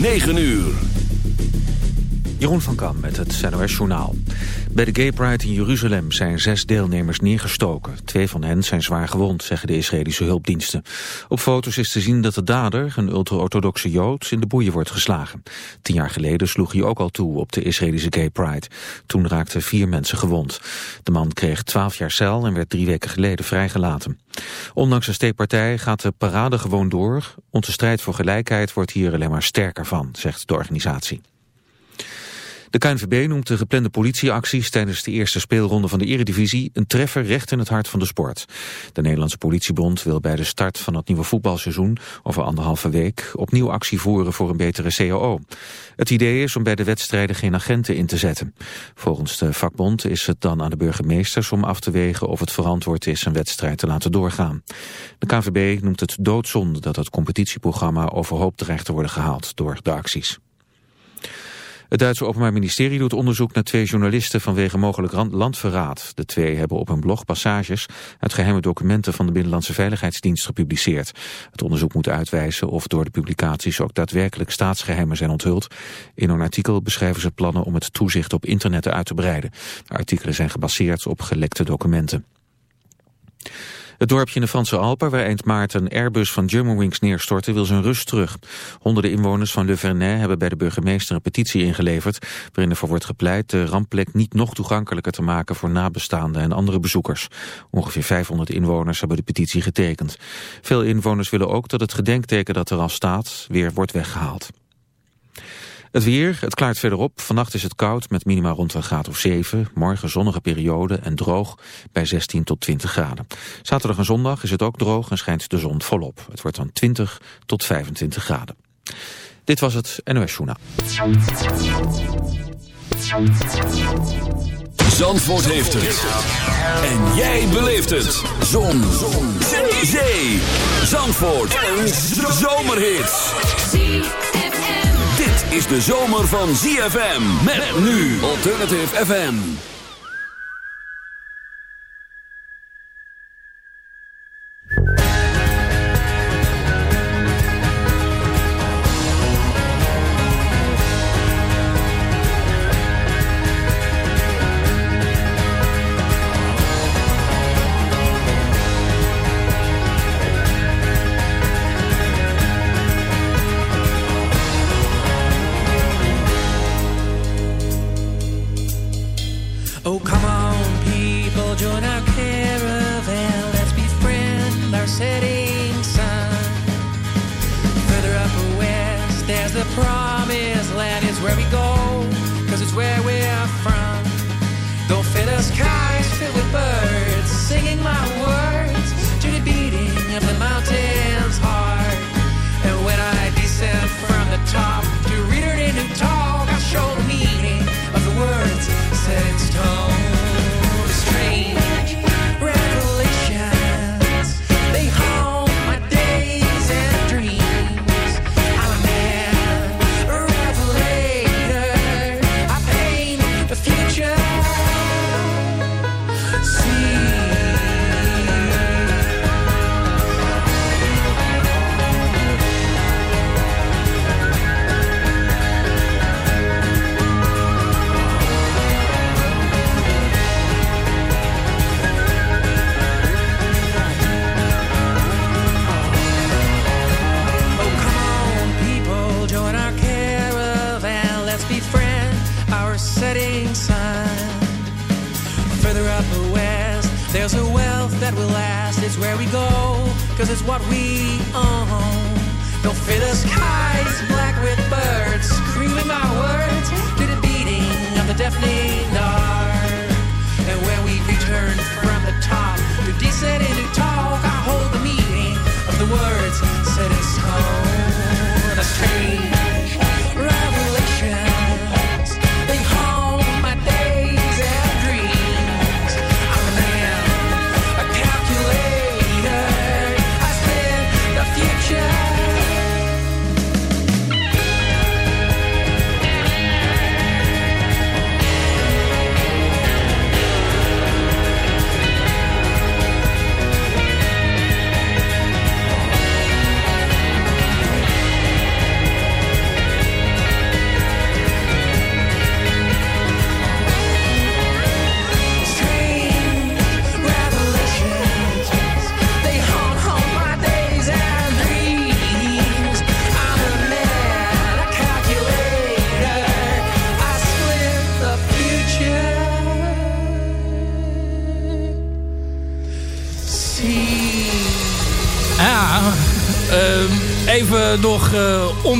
9 uur. Jeroen van Kam met het NOS Journaal. Bij de Gay Pride in Jeruzalem zijn zes deelnemers neergestoken. Twee van hen zijn zwaar gewond, zeggen de Israëlische hulpdiensten. Op foto's is te zien dat de dader, een ultra-orthodoxe Jood, in de boeien wordt geslagen. Tien jaar geleden sloeg hij ook al toe op de Israëlische Gay Pride. Toen raakten vier mensen gewond. De man kreeg twaalf jaar cel en werd drie weken geleden vrijgelaten. Ondanks een steekpartij gaat de parade gewoon door. Onze strijd voor gelijkheid wordt hier alleen maar sterker van, zegt de organisatie. De KNVB noemt de geplande politieacties tijdens de eerste speelronde van de eredivisie een treffer recht in het hart van de sport. De Nederlandse politiebond wil bij de start van het nieuwe voetbalseizoen over anderhalve week opnieuw actie voeren voor een betere CAO. Het idee is om bij de wedstrijden geen agenten in te zetten. Volgens de vakbond is het dan aan de burgemeesters om af te wegen of het verantwoord is een wedstrijd te laten doorgaan. De KNVB noemt het doodzonde dat het competitieprogramma overhoop dreigt te worden gehaald door de acties. Het Duitse Openbaar Ministerie doet onderzoek naar twee journalisten vanwege mogelijk landverraad. De twee hebben op hun blog passages uit geheime documenten van de Binnenlandse Veiligheidsdienst gepubliceerd. Het onderzoek moet uitwijzen of door de publicaties ook daadwerkelijk staatsgeheimen zijn onthuld. In een artikel beschrijven ze plannen om het toezicht op internet uit te breiden. De artikelen zijn gebaseerd op gelekte documenten. Het dorpje in de Franse Alpen, waar eind maart een Airbus van Germanwings neerstortte, wil zijn rust terug. Honderden inwoners van Le Vernet hebben bij de burgemeester een petitie ingeleverd, waarin ervoor wordt gepleit de rampplek niet nog toegankelijker te maken voor nabestaanden en andere bezoekers. Ongeveer 500 inwoners hebben de petitie getekend. Veel inwoners willen ook dat het gedenkteken dat er al staat weer wordt weggehaald. Het weer, het klaart verder op. Vannacht is het koud met minima rond een graad of 7. Morgen zonnige periode en droog bij 16 tot 20 graden. Zaterdag en zondag is het ook droog en schijnt de zon volop. Het wordt dan 20 tot 25 graden. Dit was het NOS Journaal. Zandvoort heeft het. En jij beleeft het. Zon. zon. Zee. Zandvoort. Een zomerhit is de zomer van ZFM. Met nu Alternative FM.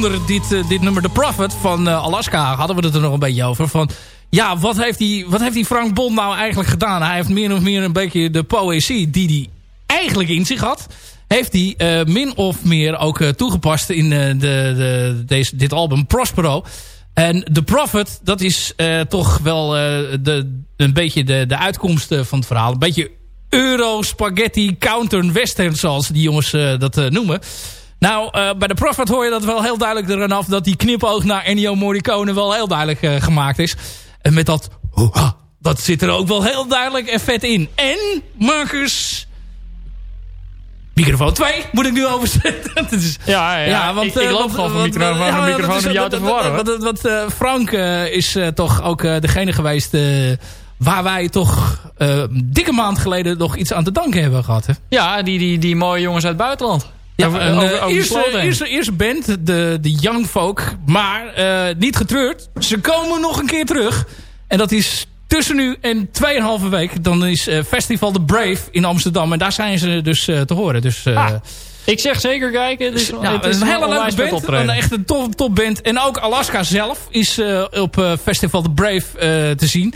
Onder dit, dit nummer The Prophet van Alaska... hadden we het er nog een beetje over. Van, ja, wat heeft, die, wat heeft Frank Bond nou eigenlijk gedaan? Hij heeft meer of meer een beetje de poëzie die hij eigenlijk in zich had heeft hij uh, min of meer ook toegepast in de, de, deze, dit album Prospero. En The Prophet, dat is toch wel de, een beetje de, de uitkomst van het verhaal. Een beetje Euro, Spaghetti, Counter, Western, zoals die jongens dat noemen. Nou, bij The Prophet hoor je dat wel heel duidelijk eraan af... dat die knipoog naar Ennio Morricone wel heel duidelijk gemaakt is. En met dat... dat zit er ook wel heel duidelijk en vet in. En, Marcus microfoon 2 moet ik nu overzetten. is, ja, ja, ja, want, ik, ik loop gewoon van microfoon naar microfoon om jou te verwarren. Want, uh, Frank uh, is uh, toch ook degene geweest waar wij toch dikke maand geleden nog iets aan te danken hebben gehad. Hè? Ja, die, die, die mooie jongens uit het buitenland. Ja, over, en, over, over eerste, eerste, eerste band, de, de Young Folk. Maar niet getreurd. Ze komen nog een keer terug. En dat is tussen nu en 2,5 week... dan is uh, Festival The Brave in Amsterdam. En daar zijn ze dus uh, te horen. Dus, ah, ik zeg zeker kijken. Het is, ja, het is een hele leuke band. Een echte top, top band. En ook Alaska zelf is op Festival The Brave te zien.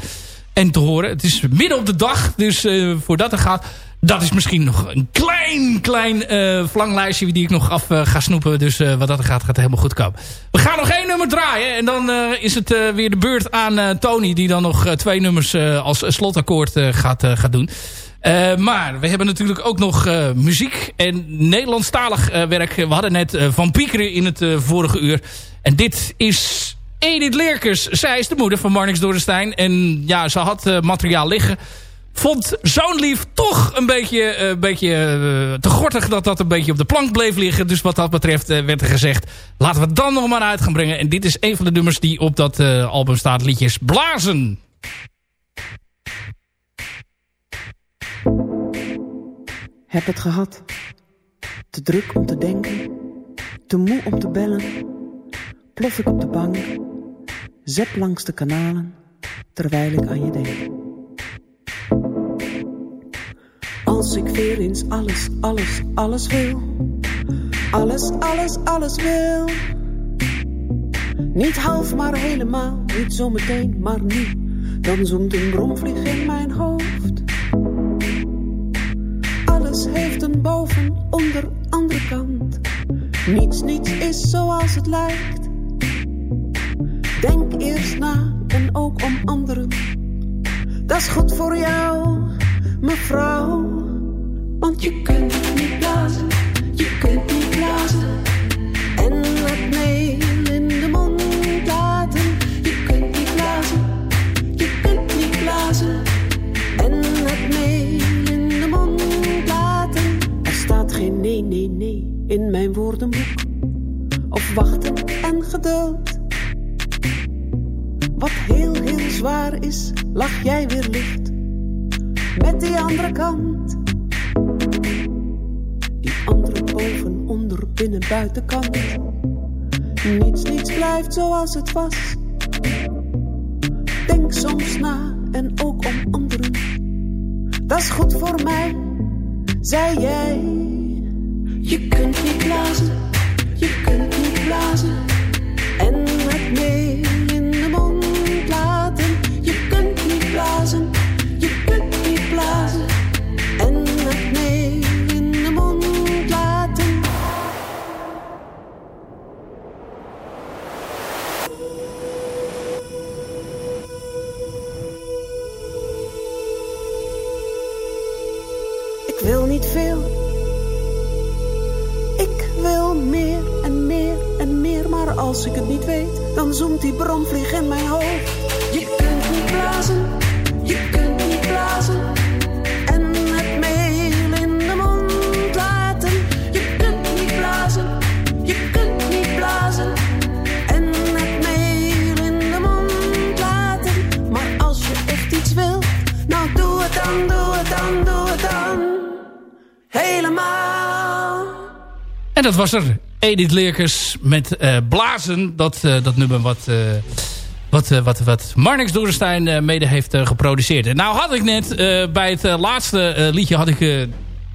En te horen. Het is midden op de dag. Dus voordat er gaat dat is misschien nog een klein, klein uh, verlanglijstje die ik nog af uh, ga snoepen. Dus uh, wat dat gaat, gaat helemaal goed komen. We gaan nog één nummer draaien. En dan is het weer de beurt aan Tony. Die dan nog twee nummers als slotakkoord gaat, gaat doen. maar we hebben natuurlijk ook nog muziek en Nederlandstalig werk. We hadden net Van Piekeren in het vorige uur. En dit is Edith Leerkes. Zij is de moeder van Marnix Dorenstein. En ja, ze had materiaal liggen vond zo'n lief toch een beetje, uh, beetje uh, te gortig dat dat een beetje op de plank bleef liggen. Dus wat dat betreft uh, werd er gezegd, laten we het dan nog maar uit gaan brengen. En dit is een van de nummers die op dat album staat, liedjes Blazen. Heb het gehad. Te druk om te denken. Te moe om te bellen. Plof ik op de bank. Zep langs de kanalen. Terwijl ik aan je denk. Als ik weer eens alles, alles, alles wil. Alles, alles, alles wil. Niet half, maar helemaal. Niet zometeen, maar nu. Dan zoomt een bromvlieg in mijn hoofd. Alles heeft een boven, onder, andere kant. Niets, niets is zoals het lijkt. Denk eerst na en ook om anderen. Dat is goed voor jou, mevrouw. Want je kunt niet blazen, je kunt niet blazen. En het meel in de mond laten. Je kunt niet blazen, je kunt niet blazen. En het meel in de mond laten. Er staat geen nee, nee, nee in mijn woordenboek. Of wachten en geduld. Wat heel, heel zwaar is, lach jij weer licht. Met die andere kant boven, onder, binnen, buitenkant. Niets, niets blijft zoals het was. Denk soms na en ook om anderen. Dat is goed voor mij, zei jij. Je kunt niet blazen, je kunt niet blazen. En het meel was er. Edith Leerkes met uh, Blazen. Dat, uh, dat nummer wat, uh, wat, wat, wat Marnix Dorenstein mede heeft geproduceerd. En nou had ik net bij het laatste liedje... had ik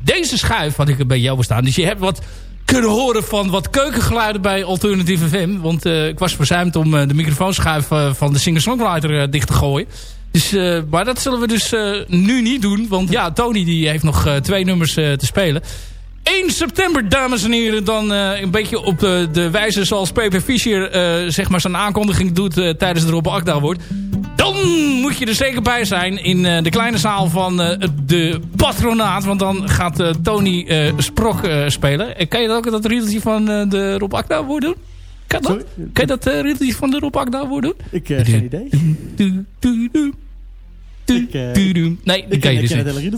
deze schuif had ik bij jou bestaan. Dus je hebt wat kunnen horen van wat keukengeluiden bij Alternative FM. Want ik was verzuimd om de microfoonschuif van de singer-songwriter dicht te gooien. Dus, maar dat zullen we dus nu niet doen. Want ja, Tony die heeft nog twee nummers te spelen. 1 september, dames en heren, dan uh, een beetje op de, de wijze zoals Pepe Fischer uh, zeg maar zijn aankondiging doet uh, tijdens de Rob Akda wordt. Dan moet je er zeker bij zijn in de kleine zaal van de patronaat. Want dan gaat Tony Sprok spelen. Kan je dat ook dat riedeltje van de Rob Akda woord doen? Kan dat? Kan je dat riedeltje van de Rob Akda woord doen? Ik heb geen idee. Uh, nee, dat kan je dus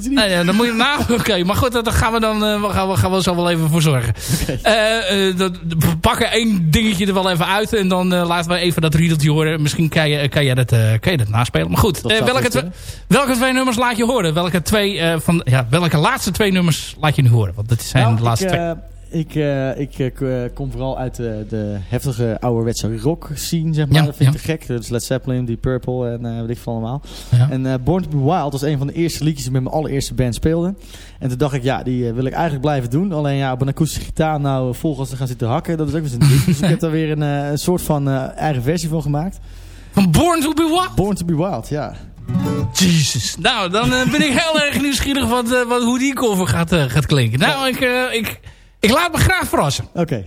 niet. Nee, dan moet je nou, oké, maar goed, daar gaan we dan uh, gaan we, gaan we zo wel even voor zorgen. Okay. Dat, we pakken één dingetje er wel even uit en dan laten we even dat riedeltje horen. Misschien kan je, kan je, dat, kan je dat naspelen. Maar goed, welke, twee, welke twee nummers laat je horen? Welke, twee, van, ja, welke laatste twee nummers laat je nu horen? Want dat zijn nou, de laatste ik, twee. Ik, uh, ik uh, kom vooral uit de, de heftige ouderwetse rock scene, zeg maar. Ja, dat vind ik te gek. Dus Led Zeppelin, Deep Purple en uh, weet ik veel allemaal. Ja. En Born to be Wild was een van de eerste liedjes die met mijn allereerste band speelde. En toen dacht ik, ja, die wil ik eigenlijk blijven doen. Alleen ja, op een akoestische gitaar nou volgens te gaan zitten hakken, dat is ook weer zo'n ding. dus ik heb daar weer een, een soort van eigen versie van gemaakt. Van Born to be Wild? Born to be Wild, ja. Jezus. Nou, dan ben ik heel erg nieuwsgierig wat, wat, hoe die cover gaat, gaat klinken. Nou, ik... ik ik laat me graag verrassen. Oké.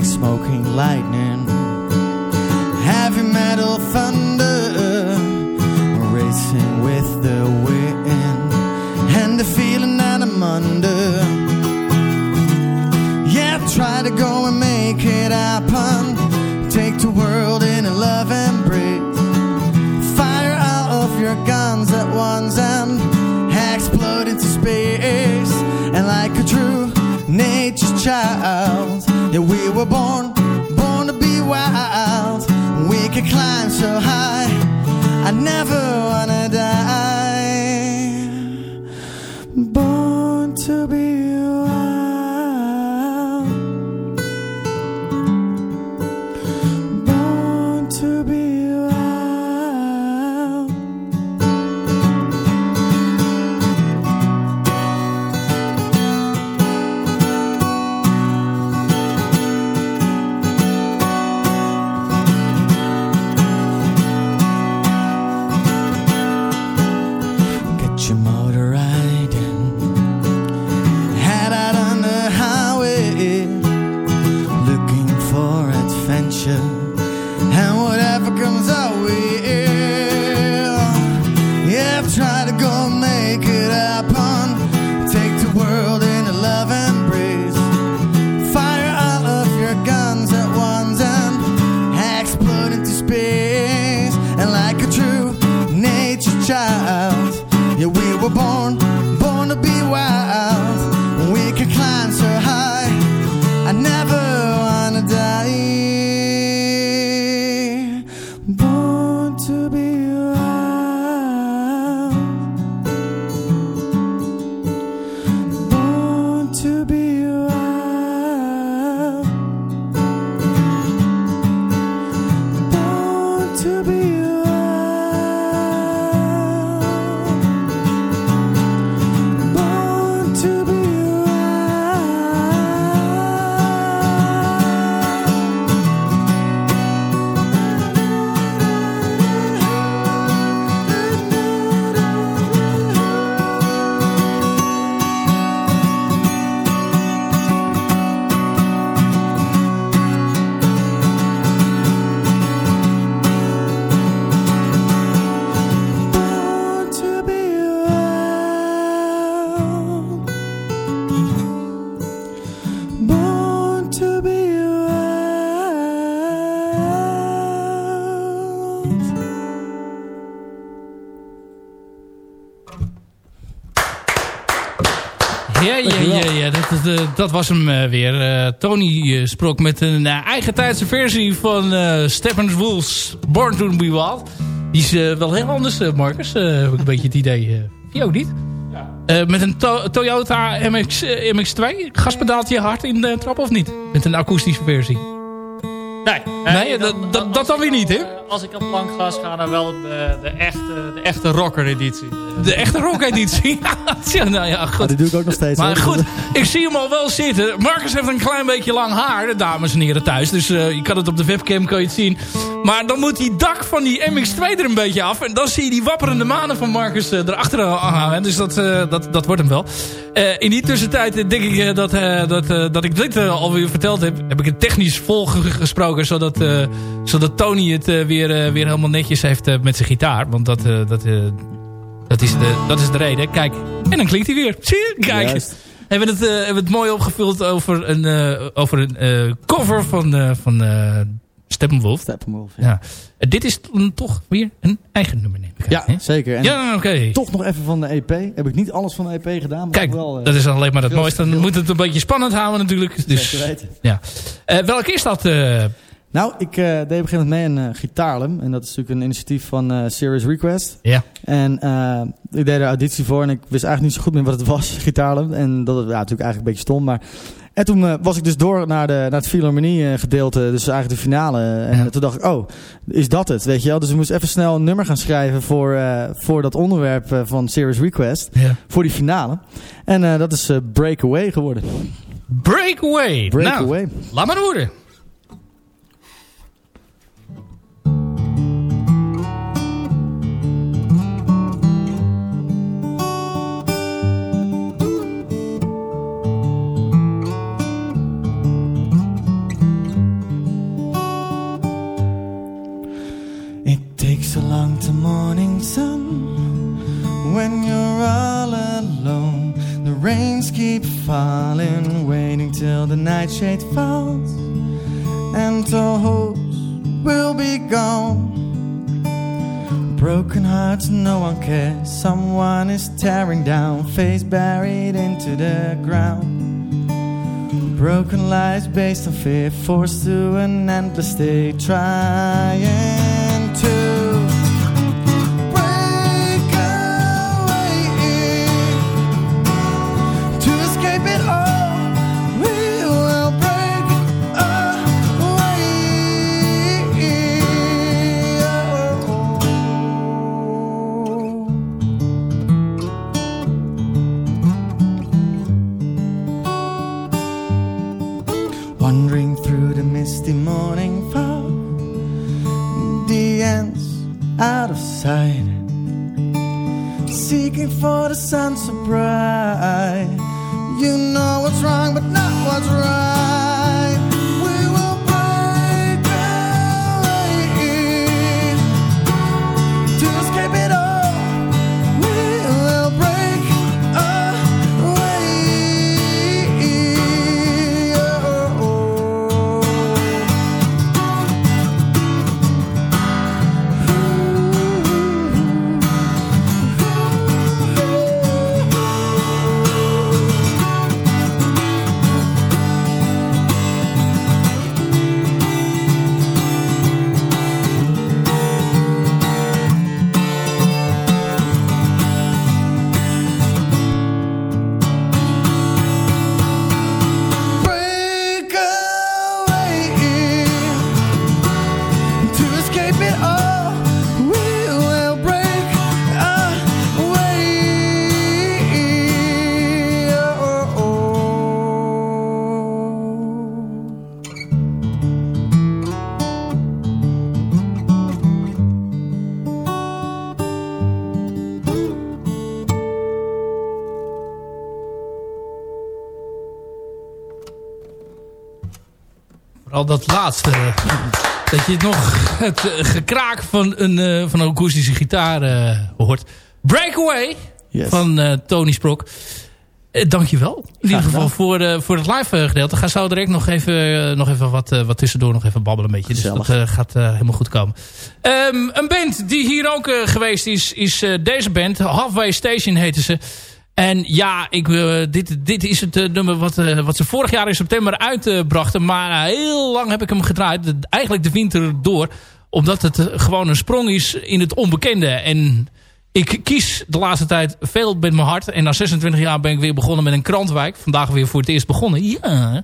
Like smoking lightning. Heavy metal thunder. Racing with the wind. And the feeling that I'm under. Yeah, try to go and make it happen Take the world in a love embrace. Fire out of your guns at once and explode into space. And like a true nature's child, yeah, we were born, born to be wild. We could climb so high. I never wanna die. Born to be Dat, dat, was hem weer. Tony sprak met een eigen tijdse versie van uh, Wolves Born to Be Wild. Die is wel heel anders, Marcus. heb ik een beetje het idee. Uh, ook niet? Ja. met een Toyota MX, MX2. Gaspedaaltje hard in de trap of niet? Met een akoestische versie. Nee, nee dat, dat, dat, dan weer niet, hè? Als ik op plank gas ga, dan wel de, de, echte, de echte rocker-editie. De echte rock-editie? ja, nou ja, goed. die doe ik ook nog steeds. Maar goed, ik zie hem al wel zitten. Marcus heeft een klein beetje lang haar, dames en heren thuis. Dus uh, je kan het op de webcam kan je het zien. Maar dan moet die dak van die MX-2 er een beetje af. En dan zie je die wapperende manen van Marcus uh, erachter hangen. Dus dat, uh, dat, dat wordt hem wel. in die tussentijd denk ik dat, dat, dat ik dit alweer verteld heb. Heb ik het technisch volgesproken. Zodat, zodat Tony het weer, weer helemaal netjes heeft met zijn gitaar. Want dat, dat, dat, is de, dat is de reden. Kijk, en dan klinkt hij weer. Zie je? Kijk. Hebben we, het, hebben het mooi opgevuld over een, over een cover van, van Steppenwolf. Steppenwolf, ja. ja. dit is toch weer een eigen nummer, neem ik Ja, zeker. En ja, oké. Toch nog even van de EP. Heb ik niet alles van de EP gedaan. Maar Kijk, wel, uh, dat is alleen maar het mooiste. Dan moet het een beetje spannend houden natuurlijk. Dus, Zeker weten. Ja. Uh, welke is dat? Uh... Nou, ik deed op een gegeven moment mee een gitaarlem. En dat is natuurlijk een initiatief van Serious Request. Ja. En ik deed er auditie voor. En ik wist eigenlijk niet zo goed meer wat het was, gitaarlem. En dat was ja, natuurlijk eigenlijk een beetje stom. Maar en toen uh, was ik dus door naar, de, naar het Philharmonie uh, gedeelte, dus eigenlijk de finale. En ja. toen dacht ik, oh, is dat het, weet je wel? Dus ik moest even snel een nummer gaan schrijven voor, uh, voor dat onderwerp van Serious Request. Ja. Voor die finale. En dat is Breakaway geworden. Breakaway. Breakaway. Nou, laat maar horen. Sun when you're all alone. The rains keep falling, waiting till the nightshade falls, and all hopes will be gone. Broken hearts, no one cares. Someone is tearing down, face buried into the ground. Broken lives based on fear, forced to an endless day, trying for the sun so bright. You know what's wrong, but not what's right. Vooral dat laatste. Dat je nog het eh, gekraak van een, uh, van een akoestische gitaar uh, hoort. Breakaway yes. van Tony Sprok. Dankjewel. In ieder geval voor, uh, voor het live gedeelte. Ga zo direct nog even, nog even wat, wat tussendoor nog even babbelen een beetje. Dus dat gaat helemaal goed komen. Um, een band die hier ook geweest is, is deze band. Halfway Station heten ze. En ja, ik, dit, dit is het nummer wat, wat ze vorig jaar in september uitbrachten. maar heel lang heb ik hem gedraaid. Eigenlijk de winter door. Omdat het gewoon een sprong is in het onbekende. En ik kies de laatste tijd veel met mijn hart. En na 26 jaar ben ik weer begonnen met een krantwijk. Vandaag weer voor het eerst begonnen. Ja.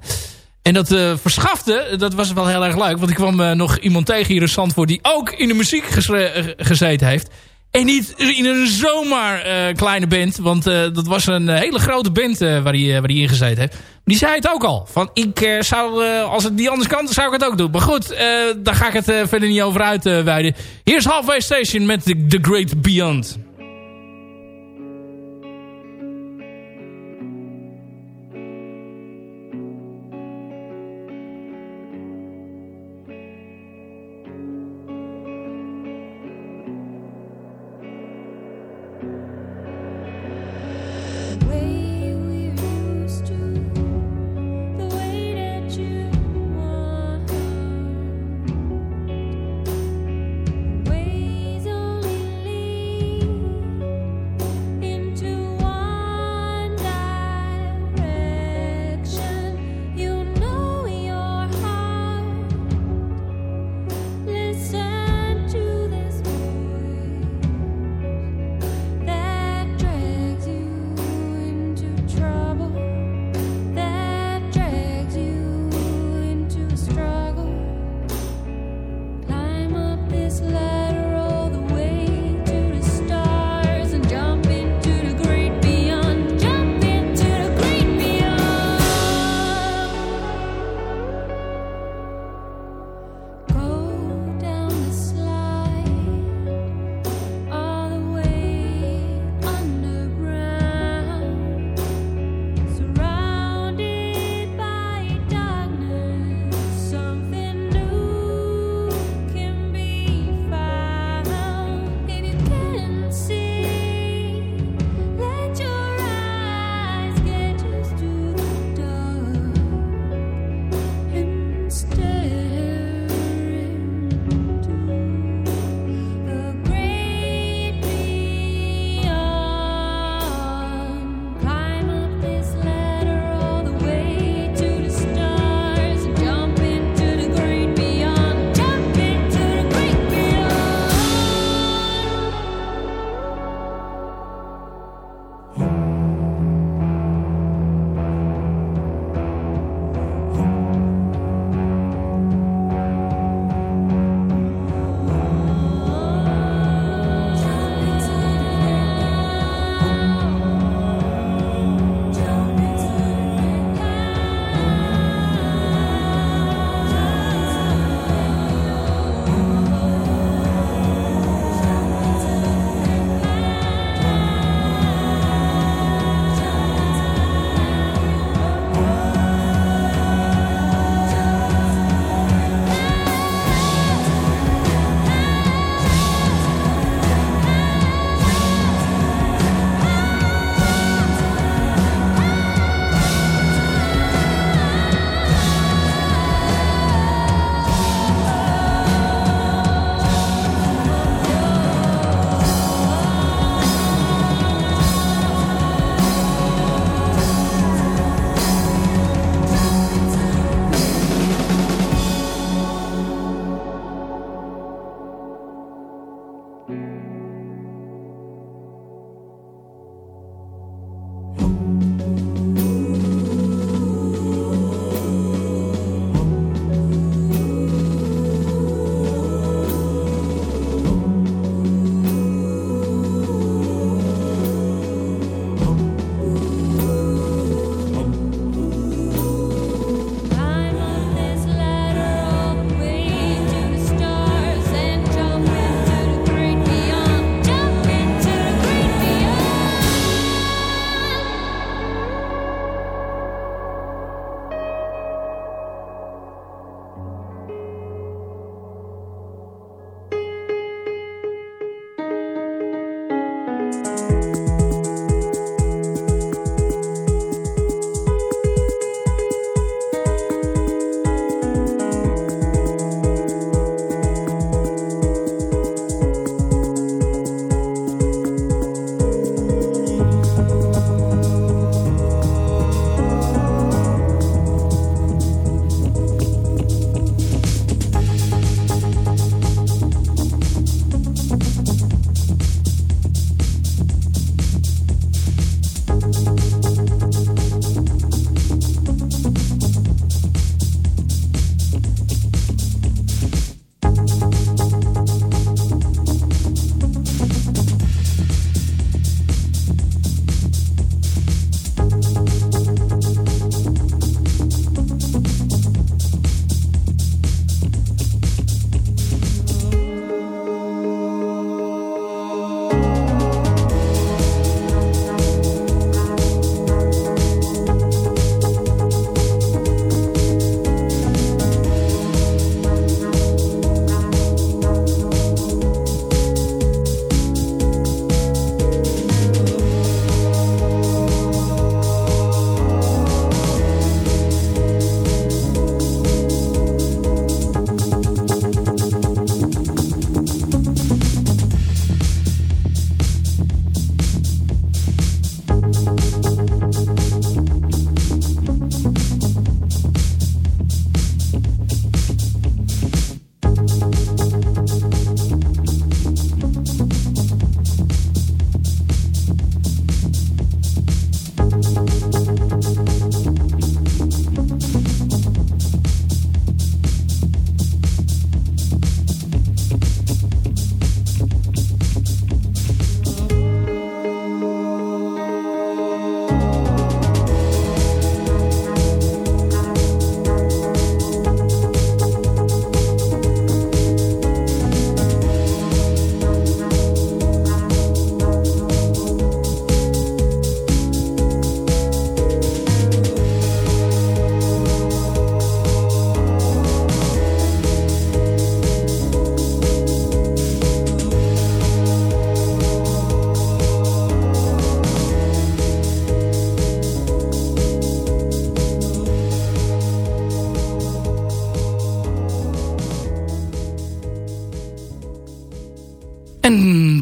En dat verschafte, dat was wel heel erg leuk. Want ik kwam nog iemand tegen hier in Zandvoort... die ook in de muziek gezeten heeft. En niet in een zomaar uh, kleine band. Want dat was een hele grote band waar hij waar die in heeft. Die zei het ook al. Van ik zou, als het niet anders kan, zou ik het ook doen. Maar goed, daar ga ik het verder niet over uitweiden. Hier is Halfway Station met The, The Great Beyond.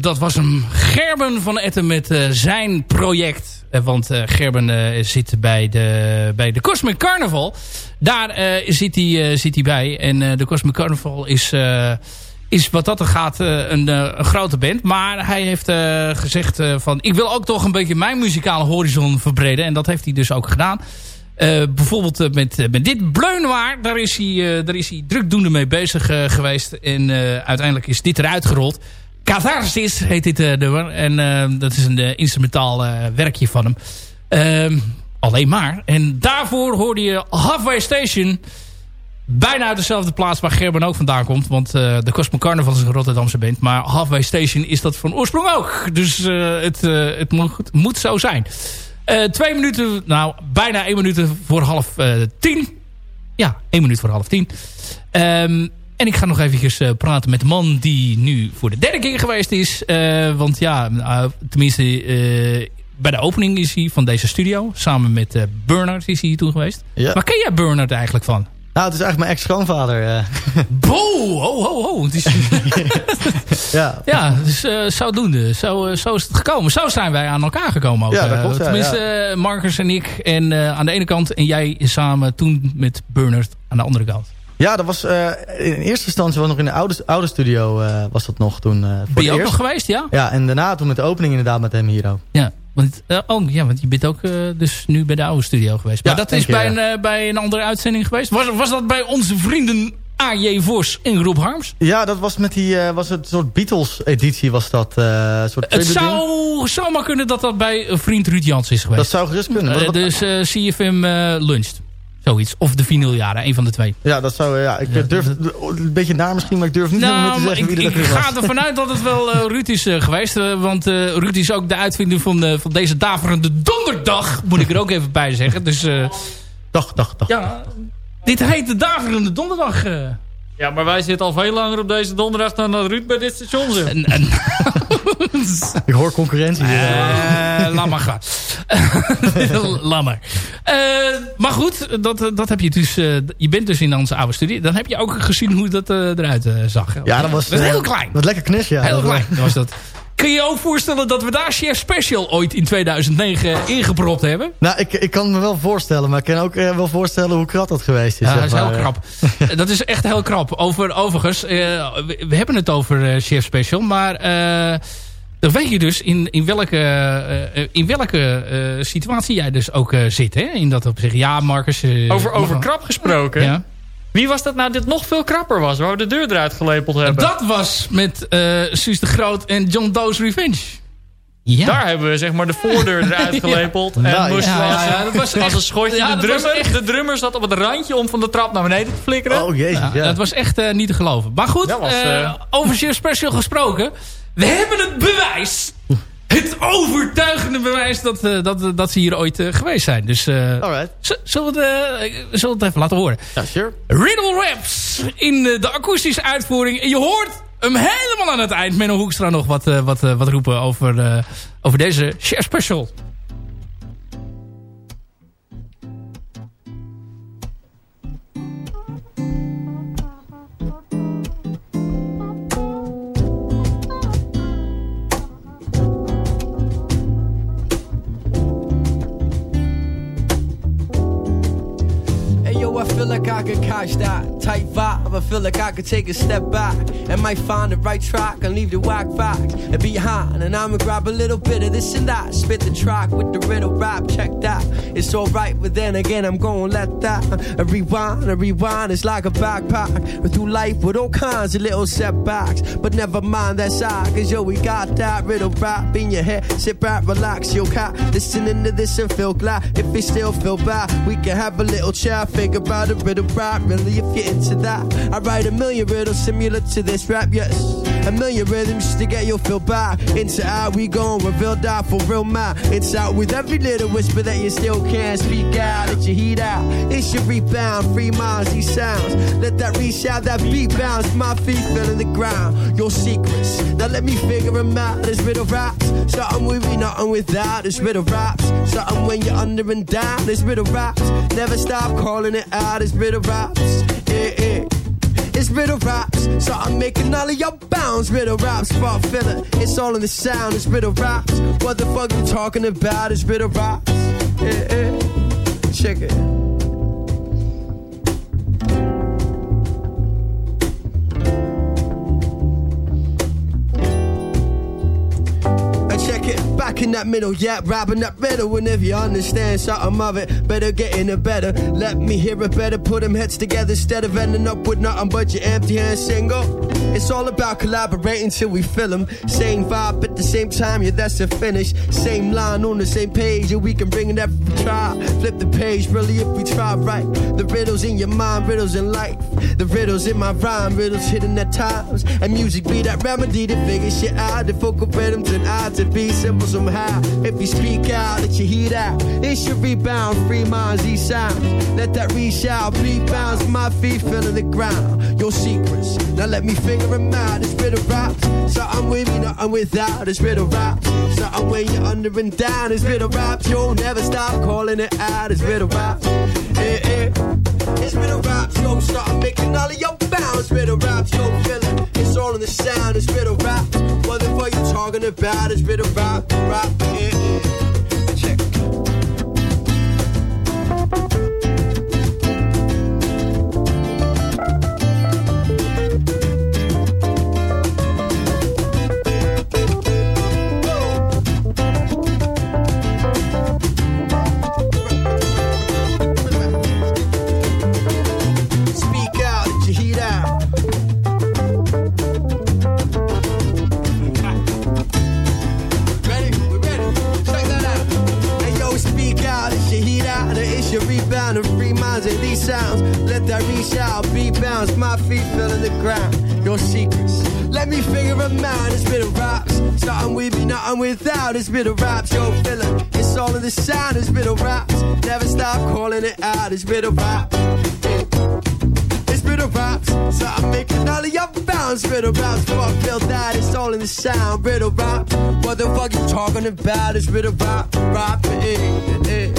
Dat was hem. Gerben van Etten met uh, zijn project. Uh, want uh, Gerben zit bij de, bij de Cosmic Carnival. Daar zit hij zit hij bij. En de Cosmic Carnival is, is wat dat er gaat een, een, grote band. Maar hij heeft gezegd van... Ik wil ook toch een beetje mijn muzikale horizon verbreden. En dat heeft hij dus ook gedaan. bijvoorbeeld met, met dit Bleunwaar. Daar is hij, daar is hij drukdoende mee bezig geweest. En uiteindelijk is dit eruit gerold. Catharsis heet dit uh, nummer. En uh, dat is een uh, instrumentaal werkje van hem. Ehm, alleen maar. En daarvoor hoorde je Halfway Station. Bijna uit dezelfde plaats waar Gerben ook vandaan komt. Want de Cosmo Carnival is een Rotterdamse band. Maar Halfway Station is dat van oorsprong ook. Dus het, het moet, moet, zo zijn. twee minuten, nou bijna één minuut voor half tien. Ja, één minuut voor half tien. Um, en ik ga nog eventjes uh, praten met de man die nu voor de derde keer geweest is. Uh, want ja, uh, tenminste bij de opening is hij van deze studio. Samen met Bernard is hij hier toen geweest. Ja. Waar ken jij Bernard eigenlijk van? Nou, het is eigenlijk mijn ex-schoonvader. Bo! Ho, ho, ho. Het is... ja. ja, dus zodoende. Zo, zo is het gekomen. Zo zijn wij aan elkaar gekomen ook. Ja, dat klopt. tenminste. Marcus en ik. En aan de ene kant. En jij samen toen met Bernard aan de andere kant. Ja, dat was uh, in eerste instantie was nog in de oude, oude studio uh, was dat nog toen. Uh, voor ben je ook nog geweest, ja? Ja, en daarna toen met de opening inderdaad met hem hier ook. Ja, want, oh, ja, want je bent ook dus nu bij de oude studio geweest. Maar ja, dat is bij, een, bij een andere uitzending geweest. Was, was dat bij onze vrienden A.J. Vos en Rob Harms? Ja, dat was met die, was het soort Beatles-editie was dat. soort het zou, zou maar kunnen dat dat bij vriend Ruud Jans is geweest. Dat zou gerust kunnen. dus CFM luncht. Zoiets. Of de vinyljaren, een van de twee. Ja, dat zou... Ja, ik durf een beetje naar misschien, maar ik durf niet nou, helemaal te zeggen ik, wie er Ik ga ervan uit dat het wel uh, Ruud is uh, geweest. Uh, want Ruud is ook de uitvinder van, van deze daverende donderdag. Moet ik er ook even bij zeggen. Dus, dag, dag, dag. Ja, dit heet de daverende donderdag. Ja, maar wij zitten al veel langer op deze donderdag dan dat Ruud bij dit station zit. En, en ik hoor concurrentie. Uh, laat maar gaan. laat maar. Uh, maar goed, dat, dat heb je dus... Je bent dus in onze oude studie. Dan heb je ook gezien hoe dat eruit zag. Ja, dat was, was heel klein. Wat lekker knis, ja. Heel klein was dat. Kun je je ook voorstellen dat we daar Chef Special ooit in 2009 ingepropt hebben? Nou, ik, ik kan me wel voorstellen. Maar ik kan ook wel voorstellen hoe krap dat geweest is. Ja, dat is heel krap. dat is echt heel krap. Over, overigens, we, we, hebben het over Chef Special. Maar dan weet je dus in, in welke, uh, in welke uh, situatie jij dus ook uh, zit. Hè? In dat opzicht. Ja, Marcus. over over krap gesproken. Ja. Wie was dat nou dit nog veel krapper was? Waar we de deur eruit gelepeld hebben. Dat was met Suus de Groot en John Doe's Revenge. Ja. Daar hebben we zeg maar de voordeur eruit gelepeld. En moest ja, ja, ja, dat was als een schotje. de, drummer, de drummer zat op het randje om van de trap naar beneden te flikkeren. Oh jezus. Ja, Dat was echt uh, niet te geloven. Maar goed, was, uh, over Special gesproken. We hebben het bewijs. Het overtuigende bewijs dat, uh, dat, dat ze hier ooit uh, geweest zijn. Dus uh, zullen, we het, zullen we het even laten horen. Ja, sure. Riddle Raps in de akoestische uitvoering. En je hoort hem helemaal aan het eind. Menno Hoekstra nog wat, wat, wat roepen over, over deze share special. I feel like I could catch that tight vibe. I feel like I could take a step back and might find the right track and leave the whack facts behind. And I'ma grab a little bit of this and that. Spit the track with the riddle rap. Check that. It's alright, but then again, I'm gonna let that a rewind. A rewind It's like a backpack. Through life with all kinds of little setbacks. But never mind that side, cause yo, we got that riddle rap in your head. Sit back, relax, your cat. Listening to this and feel glad. If you still feel bad, we can have a little chat. Figure out a riddle rap, really, if you're into that. I write a million riddles similar to this rap, yes. A million rhythms just to get your feel back. Into how we gon' reveal that for real man. It's out with every little whisper that you still can't speak out. Let your heat out. It's your rebound, free minds, these sounds. Let that reach out, that beat bounce. My feet feeling the ground. Your secrets. Now let me figure them out. This riddle raps. Something with me, nothing without. This riddle raps. Something when you're under and down. This riddle raps. Never stop calling it out. This riddle raps. Yeah, yeah. It's riddle raps, so I'm making all of your bounds. Riddle raps, spot filler. It's all in the sound. It's riddle raps. What the fuck you talking about? It's riddle raps. Yeah, yeah. Check it. In that middle, yeah, rapping that riddle. And if you understand something of it, better get in it better. Let me hear it better, put them heads together instead of ending up with nothing but your empty hand single. It's all about collaborating till we fill them. Same vibe at the same time, yeah, that's the finish. Same line on the same page, and we can bring it up if we try. Flip the page, really, if we try right. The riddles in your mind, riddles in life. The riddles in my rhyme, riddles hidden at times. And music be that remedy to figure shit out. The focal rhythms and odds to be simple somehow. If you speak out, let your heat out. It should rebound, free minds, these sounds. Let that reach out, my feet feeling the ground. Your secrets, now let me figure them out. It's riddle raps, something with me, nothing without. It's riddle raps, something when you're under and down. It's riddle raps, you'll never stop calling it out. It's riddle raps, eh, eh. It's riddle raps, yo, start making all of your bounds. Riddle raps, yo, feeling. All in the sound, it's riddle raps. What the fuck you talking about? It's riddle rap, rap, yeah, yeah. Sounds. Let that reach out, beat bounce, my feet feeling the ground. Your secrets, let me figure them out. It's been a raps, starting with me, nothing without. It's been a raps, yo, feeling. It's all in the sound. It's been a raps, never stop calling it out. It's been a rap. It's raps, so I'm making all of your bounds. Riddle raps, before I feel that it's all in the sound. Riddle rap, what the fuck you talking about? It's riddle rap, rap, eh, eh, eh.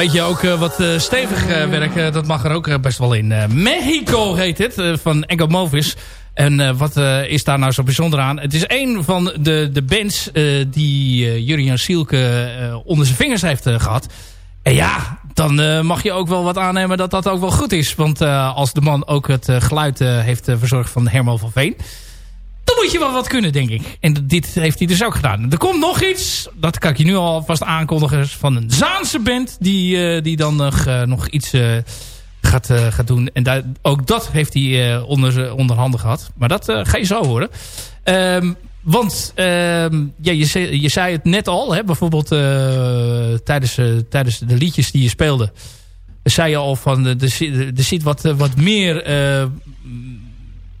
Beetje ook wat stevig werk, dat mag er ook best wel in. Mexico heet het, van Ego Movis. En wat is daar nou zo bijzonder aan? Het is een van de, de bands die Jurien Sielke onder zijn vingers heeft gehad. En ja, dan mag je ook wel wat aannemen dat dat ook wel goed is. Want als de man ook het geluid heeft verzorgd van Herman van Veen dan moet je wel wat kunnen, denk ik. En dit heeft hij dus ook gedaan. Er komt nog iets, dat kan ik je nu alvast aankondigen... van een Zaanse band die, uh, die dan nog, uh, nog iets uh, gaat, gaat doen. En ook dat heeft hij onder, onder handen gehad. Maar dat ga je zo horen. Um, want um, ja, je, zei, je zei het net al, hè, bijvoorbeeld tijdens, tijdens de liedjes die je speelde... zei je al van, er zit wat, wat meer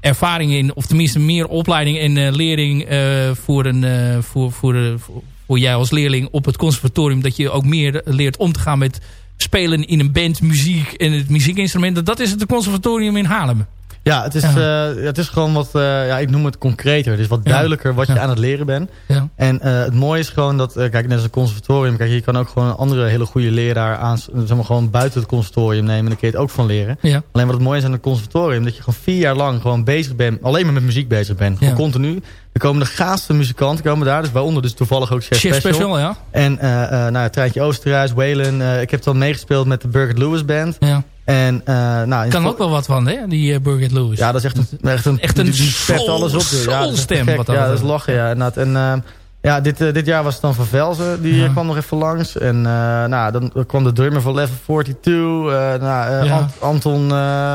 ervaring in, of tenminste meer opleiding en uh, lering uh, voor, een, voor, voor, voor, voor jij als leerling op het conservatorium. Dat je ook meer leert om te gaan met spelen in een band, muziek en het muziekinstrument. Dat is het conservatorium in Haarlem. Ja, het is, ja. Uh, het is gewoon wat, uh, ja, ik noem het concreter. Het is wat duidelijker wat je aan het leren bent. Ja. En uh, het mooie is gewoon dat, kijk, net als een conservatorium, kijk, je kan ook gewoon een andere hele goede leraar aan, zeg maar, gewoon buiten het conservatorium nemen. En dan kun je het ook van leren. Alleen wat het mooie is aan het conservatorium, dat je gewoon vier jaar lang gewoon bezig bent, alleen maar met muziek bezig bent. Gewoon continu. Er komen de gaafste muzikanten komen daar. Dus waaronder dus toevallig ook Chef, Chef Special. Special ja. En uh, uh, nou, Treintje Oosterhuis, Waylon. Uh, ik heb dan meegespeeld met de Burger Lewis Band. Ja. En, uh, nou, kan ook wel wat van, hè? Die uh, Birgit Lewis. Ja, dat is echt een, echt een, echt een die, die alles op. Ja, dat stem. Wat ja, dat is lachen, ja. En, en uh, ja, dit, dit jaar was het dan Van Velzen. Die ja. kwam nog even langs. En nou, dan kwam de drummer van Level 42. Uh, nou, ja. Ant Anton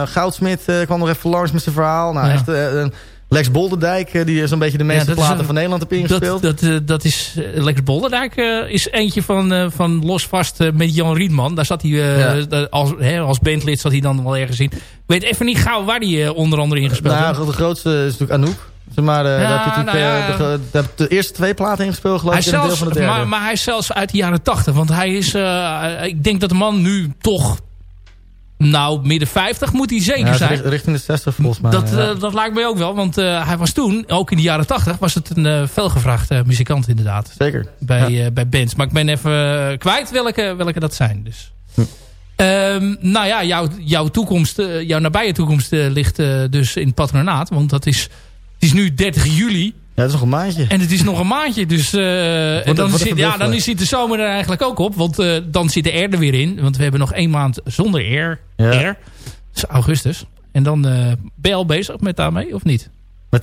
Goudsmit kwam nog even langs met zijn verhaal. Nou, echt Lex Bolderdijk, eh, die zo'n beetje de meeste ja, platen van Nederland heeft ingespeeld. Dat, dat, eh, dat is, eh, Lex Bolderdijk is eentje van, van Los Vast met Jan Riedman. Daar zat hij ja. als, hè, als bandlid zat hij dan wel ergens in. Ik weet even niet gauw waar hij onder andere in gespeeld nou, heeft. De grootste is natuurlijk Anouk. Zeg maar, uh, ja, daar nou ja. de, de, de, eerste twee platen ingespeeld geloof ik. Zelfs, deel van de maar, maar, hij is zelfs uit de jaren tachtig. Want hij is, uh, ik denk dat de man nu toch nou, midden 50 moet hij zeker ja, zijn. Richting de 60 volgens mij. Dat, uh, dat lijkt mij ook wel. Want uh, hij was toen, ook in de jaren 80, was het een uh, felgevraagd muzikant inderdaad. Zeker. Bij, ja. bij bands. Maar ik ben even kwijt welke, welke dat zijn. Dus. Hm. Um, nou ja, jouw, jouw toekomst, jouw nabije toekomst ligt dus in het patronaat. Want dat is, het is nu 30 juli. Ja, dat is nog een maandje. En het is nog een maandje. Dus uh, en dan, zit, ja, dan zit de zomer er eigenlijk ook op. Want uh, dan zit de air er weer in. Want we hebben nog één maand zonder air. Ja. air. Dat is augustus. En dan uh, ben je al bezig met daarmee, of niet?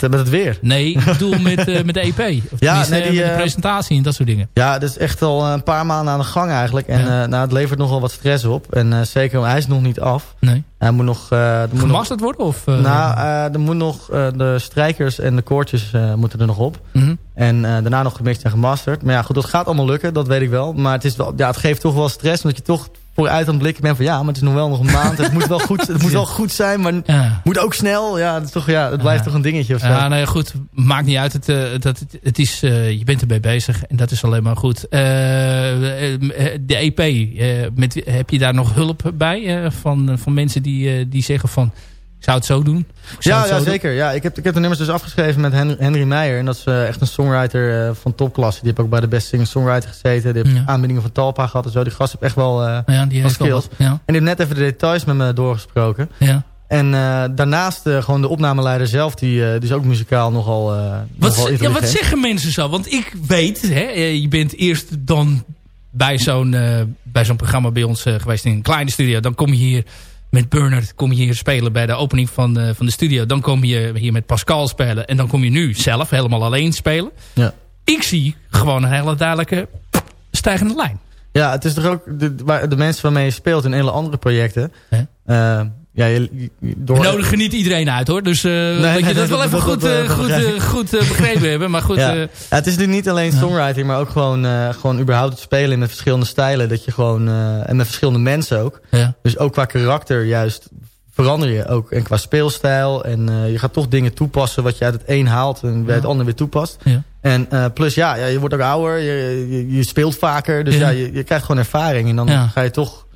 Met, met het weer? Nee, ik bedoel met, uh, met de EP. Of ja, nee, die, met de presentatie en dat soort dingen. Ja, dat is echt al een paar maanden aan de gang eigenlijk. En ja. nou, het levert nogal wat stress op. En zeker, hij is nog niet af. Nee. Hij moet nog... Gemasterd worden? Of, nou, er moet nog... de strijkers en de koortjes moeten er nog op. Mm -hmm. En daarna nog gemixt en gemasterd. Maar ja, goed, dat gaat allemaal lukken. Dat weet ik wel. Maar het, is wel, ja, het geeft toch wel stress. Omdat je toch vooruit aan het blikken bent van... Ja, maar het is nog wel nog een maand. Het moet wel goed, het moet wel goed zijn. Maar ja. moet ook snel. Ja, het, is toch, ja, het blijft ja. toch een dingetje. Of zo. Ja, nee, goed. Maakt niet uit. Het, dat, het, het is, je bent erbij bezig. En dat is alleen maar goed. de EP. met, heb je daar nog hulp bij? van, van mensen die uh, die zeggen van... Zou het zo doen. Ja, ja zeker. Ja, ik, heb, ik heb de nummers dus afgeschreven met Henry, Henry Meijer. En dat is uh, echt een songwriter uh, van topklasse. Die heeft ook bij de Best Singer Songwriter gezeten. Die heeft ja. aanbiedingen van Talpa gehad en zo. Die gast heeft echt wel uh, ja, die heeft skills. Ja. En die heeft net even de details met me doorgesproken. Ja. En daarnaast gewoon de opnameleider zelf, die, is ook muzikaal nogal, wat, nogal ja, wat zeggen mensen zo? Want ik weet, hè, je bent eerst dan bij zo'n bij zo'n programma bij ons geweest in een kleine studio. Dan kom je hier met Bernard kom je hier spelen bij de opening van de, van de studio. Dan kom je hier met Pascal spelen. En dan kom je nu zelf helemaal alleen spelen. Ja. Ik zie gewoon een hele duidelijke stijgende lijn. Ja, het is toch ook de, de mensen waarmee je speelt in hele andere projecten. Uh, ja, je, door... We nodigen niet iedereen uit hoor. Dus uh, nee, dat je dat, wel even goed, uh, goed, uh, goed begrepen hebben. Maar goed, ja. ja. het is nu niet alleen songwriting, maar ook gewoon, gewoon überhaupt het spelen met verschillende stijlen. Dat je gewoon, en met verschillende mensen ook. Ja. Dus ook qua karakter juist verander je ook. En qua speelstijl. En je gaat toch dingen toepassen wat je uit het een haalt en bij het ander weer toepast. Ja. En plus ja, ja, je wordt ook ouder, je, je, je speelt vaker. Dus ja, je, je, krijgt gewoon ervaring. En dan ga je toch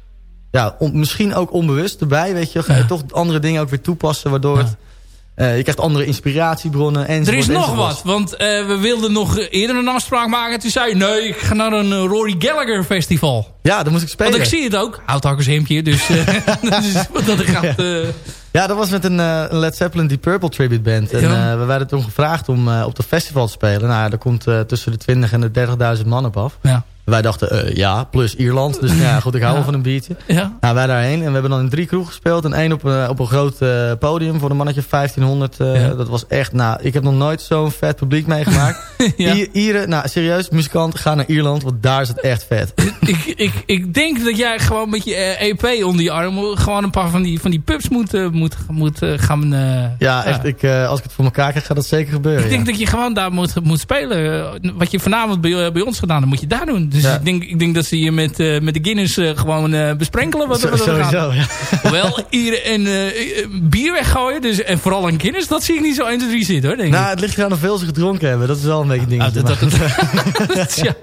ja, misschien ook onbewust erbij, weet je. Ga je toch andere dingen ook weer toepassen, waardoor het je krijgt andere inspiratiebronnen. En er is nog wat, want we wilden nog eerder een afspraak maken. Toen zei je, nee, ik ga naar een Rory Gallagher festival. Ja, dan moest ik spelen. Want ik zie het ook. Houthakkershemdje, dus, dus dat gaat... Ja, dat was met een, Led Zeppelin Deep Purple tribute band. En we werden toen gevraagd om op het festival te spelen. Nou, daar komt tussen de 20 en de 30.000 man op af. Ja. Wij dachten, uh, ja, plus Ierland. Dus ja, goed, ik hou wel van een biertje. Ja. Nou, wij daarheen. En we hebben dan in drie kroegen gespeeld. En één op, uh, op een groot uh, podium voor een mannetje 1500. Ja. Dat was echt, nou, ik heb nog nooit zo'n vet publiek meegemaakt. ja. Ieren, nou, serieus, muzikant, ga naar Ierland. Want daar is het echt vet. ik, ik, ik denk dat jij gewoon met je EP onder je arm... gewoon een paar van die, van die pubs moet, moet, moet gaan... ja, echt. Ik, als ik het voor elkaar krijg, gaat dat zeker gebeuren. Ik denk dat je gewoon daar moet, moet spelen. Wat je vanavond bij, bij ons gedaan hebt, moet je daar doen. Dus ik, denk, ik denk dat ze je met, uh, met de Guinness uh, gewoon uh, besprenkelen. Wat, wat Sowieso, ja. Wel, hier en bier weggooien. Dus, en vooral een Guinness, dat zie ik niet zo 1, 2, 3 zitten hoor. Denk nou, het ligt gewoon aan hoeveel ze gedronken hebben. Dat is wel een beetje ding. Ah, dat, dat, dat, ja,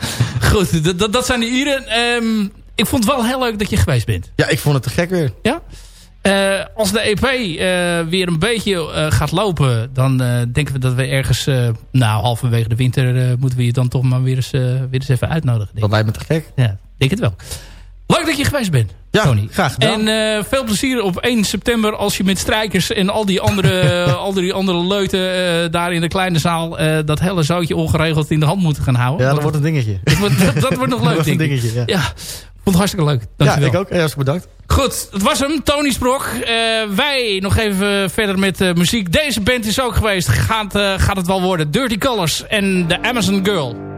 goed, dat, dat zijn de Ieren. Um, ik vond het wel heel leuk dat je geweest bent. Ja, ik vond het te gek weer. Ja? Uh, als de EP uh, weer een beetje uh, gaat lopen, dan denken we dat we ergens, nou halverwege de winter, moeten we je dan toch maar weer eens, weer eens even uitnodigen. Dat lijkt me te gek. Ja, denk het wel. Leuk dat je geweest bent, ja, Tony. graag gedaan. En veel plezier op 1 september als je met strijkers en al die andere, al die andere leuten daar in de kleine zaal dat hele zoutje ongeregeld in de hand moeten gaan houden. Ja, dat wordt een dingetje. Dat wordt, dat, dat wordt nog leuk, dat wordt een dingetje, ja. ja. Vond het hartstikke leuk. Dankjewel. Ja, ik ook. Heel bedankt. Goed, het was hem, Tony Sprok. Uh, wij nog even verder met uh, muziek. Deze band is ook geweest. Gaat, uh, gaat het wel worden. Dirty Colors en The Amazon Girl.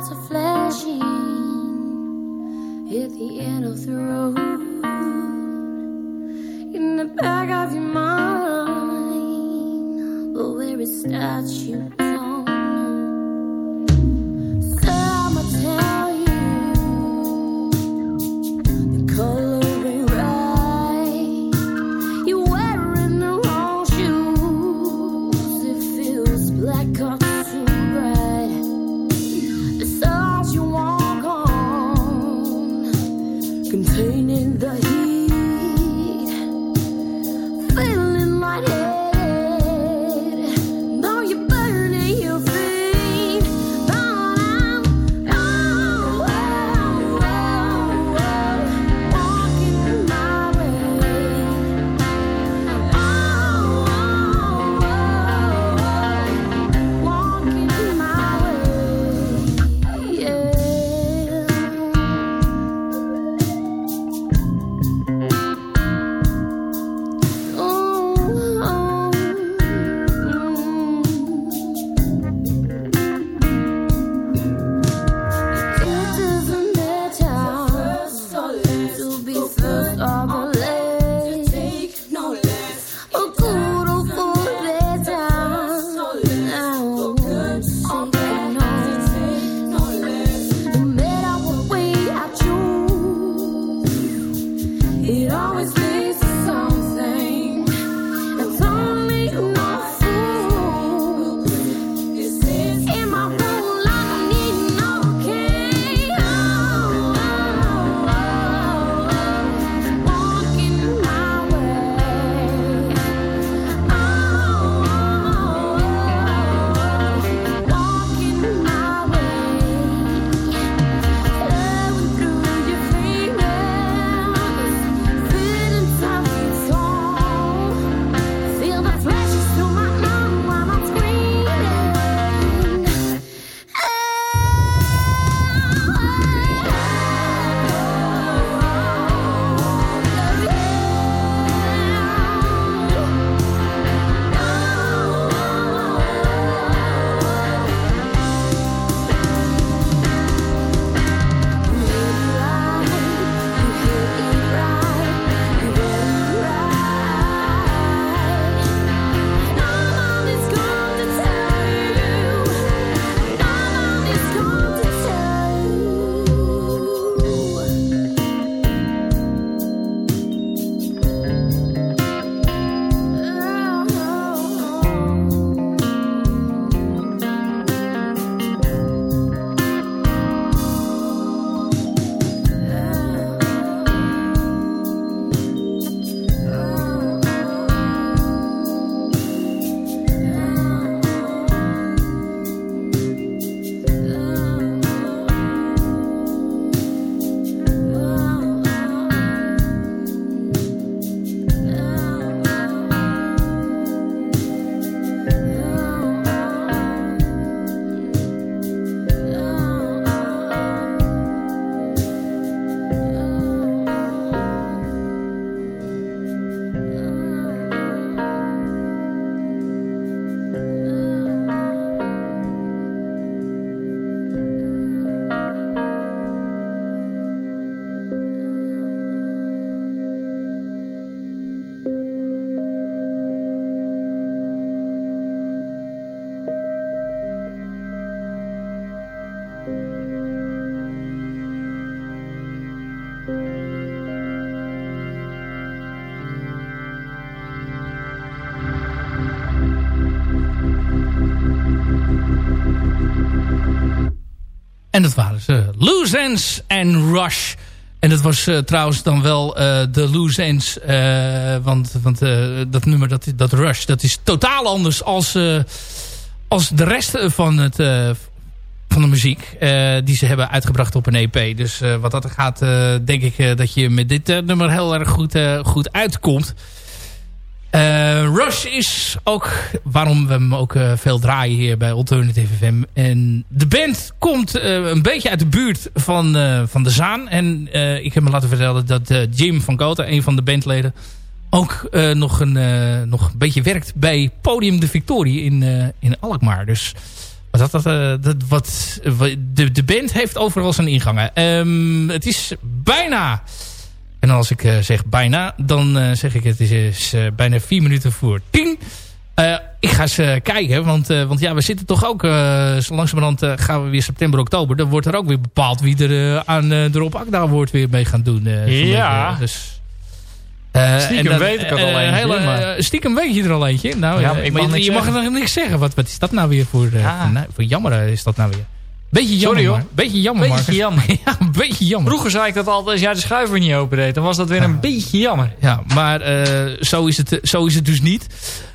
lights are flashing at the end of the road. In the back of your mind, but where it starts, you. En dat waren ze. Loose Ends en Rush. En dat was uh, trouwens dan wel uh, de Loose Ends. Uh, want want dat nummer, dat, dat Rush, dat is totaal anders als, als de rest van, het, van de muziek. die ze hebben uitgebracht op een EP. Dus wat dat gaat, denk ik dat je met dit nummer heel erg goed, goed uitkomt. Uh, Rush is ook waarom we hem ook uh, veel draaien hier bij Alternative FM. En de band komt uh, een beetje uit de buurt van, van de Zaan. En ik heb me laten vertellen dat Jim van Kota, een van de bandleden... ook nog, een, nog een beetje werkt bij Podium de Victorie in, in Alkmaar. Dus wat dat, dat, wat, de, de band heeft overal zijn ingangen. Um, het is bijna... En als ik zeg bijna, dan zeg ik het is, is bijna vier minuten voor tien. ik ga eens kijken, want, want ja, we zitten toch ook... zo langzamerhand gaan we weer september, oktober. Dan wordt er ook weer bepaald wie er aan de Rob Akda wordt weer mee gaan doen. ja. dus uh, stiekem weet ik het al eentje. Hele, maar... stiekem weet je er al eentje. Nou, ja, ik mag je, je mag er nog niks zeggen. Wat, wat is dat nou weer voor, voor, voor jammer is dat nou weer? Beetje jammer, Sorry, hoor. Beetje jammer, Beetje jammer. ja, een beetje jammer. Vroeger zei ik dat altijd als jij de schuiver niet open deed. Dan was dat weer een beetje jammer. Ja, maar uh, zo, is het, zo is het dus niet.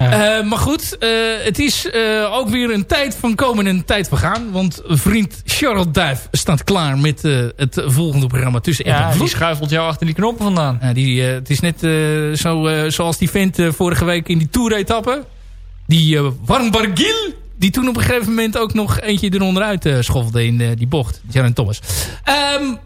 Uh, maar goed, uh, het is ook weer een tijd van komen en een tijd van gaan. Want vriend Charles Duif staat klaar met het volgende programma Tussen Ja, die schuifelt jou achter die knoppen vandaan. die, het is net zo, zoals die vent vorige week in die tour-etappe. Die Warm Bargil die toen op een gegeven moment ook nog eentje eronderuit uh, schoffelde in uh, die bocht. Jaron Thomas. Um,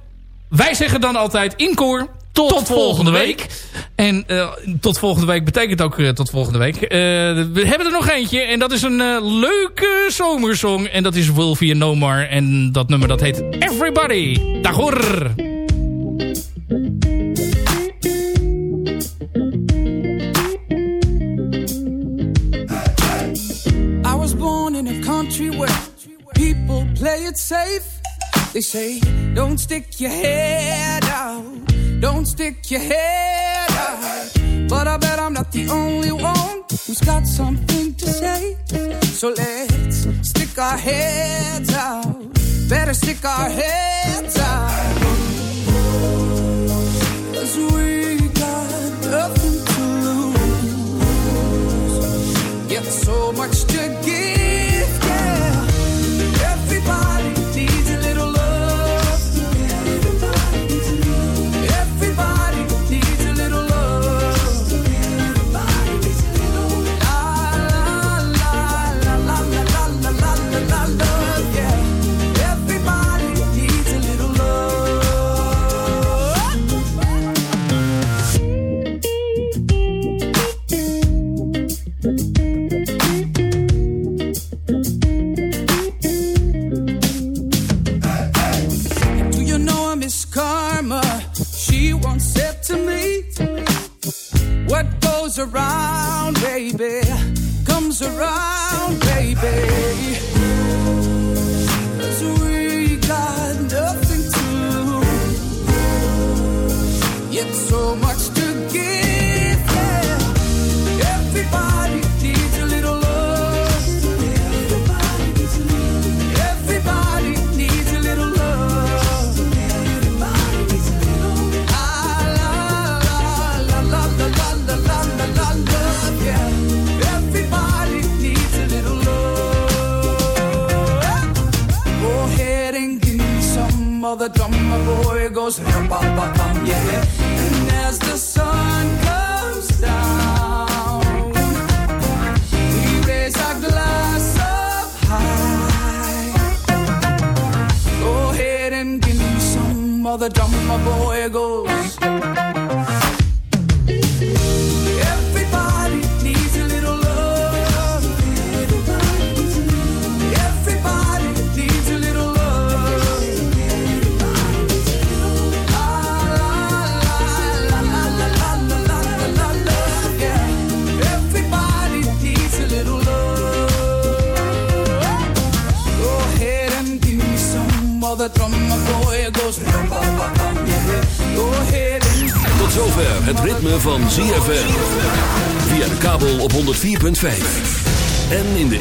wij zeggen dan altijd in koor. Tot, tot volgende week. week. En uh, tot volgende week betekent ook tot volgende week. we hebben er nog eentje. En dat is een leuke zomersong. En dat is Wolfie Nomar. En dat nummer dat heet Everybody. Dag hoor. Play it safe. They say, don't stick your head out. Don't stick your head out. But I bet I'm not the only one who's got something to say. So let's stick our heads out. Better stick our heads out. We got nothing to lose. Yet so much to give.